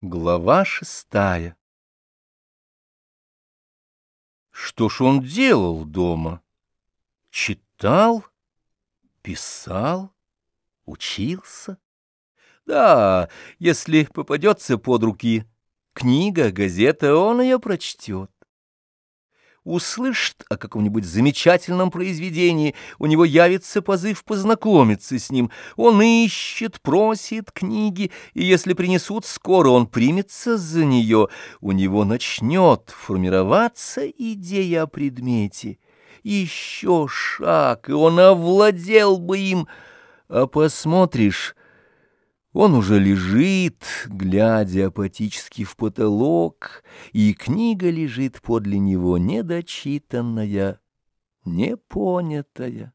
Глава шестая Что ж он делал дома? Читал, писал, учился? Да, если попадется под руки книга, газета, он ее прочтет услышит о каком-нибудь замечательном произведении, у него явится позыв познакомиться с ним. Он ищет, просит книги, и если принесут скоро, он примется за нее. У него начнет формироваться идея о предмете. Еще шаг, и он овладел бы им. А посмотришь... Он уже лежит, глядя апатически в потолок, и книга лежит подле него недочитанная, непонятая.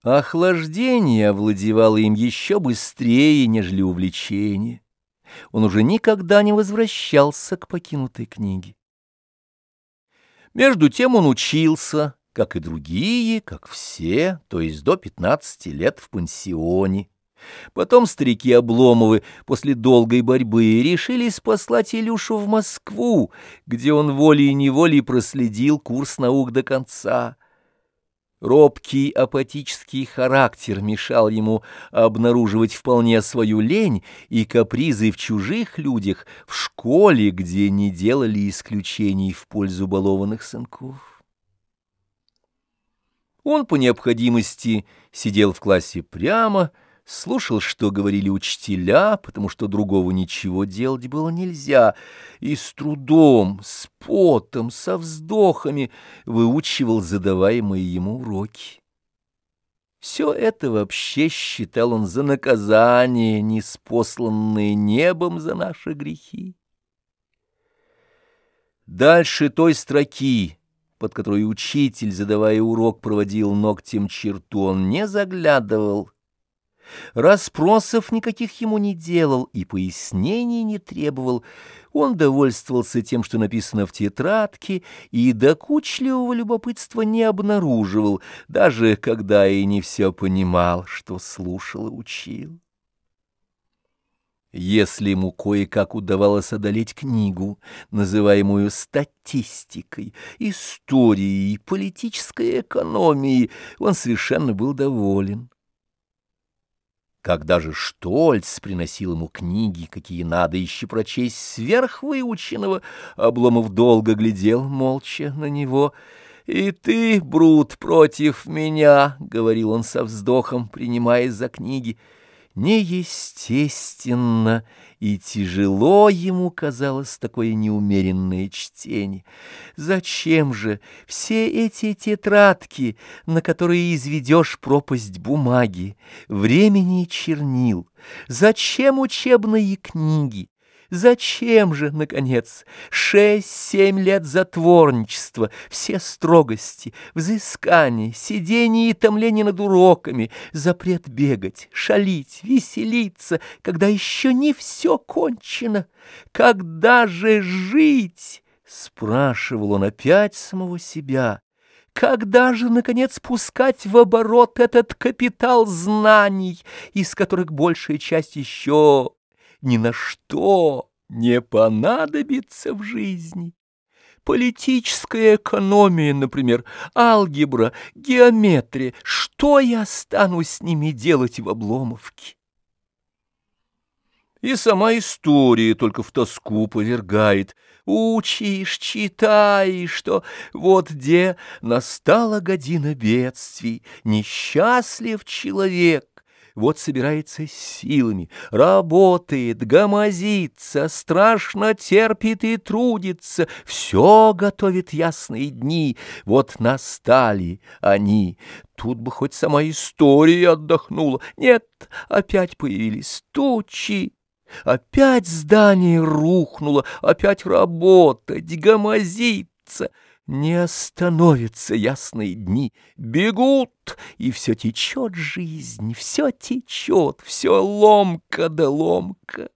Охлаждение овладевало им еще быстрее, нежели увлечение. Он уже никогда не возвращался к покинутой книге. Между тем он учился, как и другие, как все, то есть до пятнадцати лет в пансионе. Потом старики Обломовы после долгой борьбы решились послать Илюшу в Москву, где он волей-неволей проследил курс наук до конца. Робкий апатический характер мешал ему обнаруживать вполне свою лень и капризы в чужих людях, в школе, где не делали исключений в пользу балованных сынков. Он по необходимости сидел в классе прямо, слушал, что говорили учителя, потому что другого ничего делать было нельзя, и с трудом, с потом, со вздохами выучивал задаваемые ему уроки. Все это вообще считал он за наказание, неспосланное небом за наши грехи. Дальше той строки под которой учитель, задавая урок, проводил ногтем черту, он не заглядывал. Расспросов никаких ему не делал и пояснений не требовал. Он довольствовался тем, что написано в тетрадке, и докучливого любопытства не обнаруживал, даже когда и не все понимал, что слушал и учил. Если ему кое-как удавалось одолеть книгу, называемую статистикой, историей, политической экономией, он совершенно был доволен. Когда же Штольц приносил ему книги, какие надо еще прочесть сверхвыученного, Обломов долго глядел молча на него. «И ты, Брут, против меня», — говорил он со вздохом, принимаясь за книги, — Неестественно и тяжело ему казалось такое неумеренное чтение. Зачем же все эти тетрадки, на которые изведешь пропасть бумаги, времени и чернил? Зачем учебные книги? Зачем же, наконец, шесть-семь лет затворничества, все строгости, взыскания, сидение и томление над уроками, запрет бегать, шалить, веселиться, когда еще не все кончено? Когда же жить? Спрашивал он опять самого себя. Когда же, наконец, пускать в оборот этот капитал знаний, из которых большая часть еще ни на что не понадобится в жизни. Политическая экономия, например, алгебра, геометрия. Что я стану с ними делать в Обломовке? И сама история только в тоску повергает. Учишь, читаешь, что вот где настала година бедствий, несчастлив человек, вот собирается силами, работает, гомозится, страшно терпит и трудится, все готовит ясные дни, вот настали они. Тут бы хоть сама история отдохнула. Нет, опять появились тучи. Опять здание рухнуло, опять работать, гомозиться — не остановятся ясные дни, бегут, и все течет жизнь, все течет, все ломка да ломка.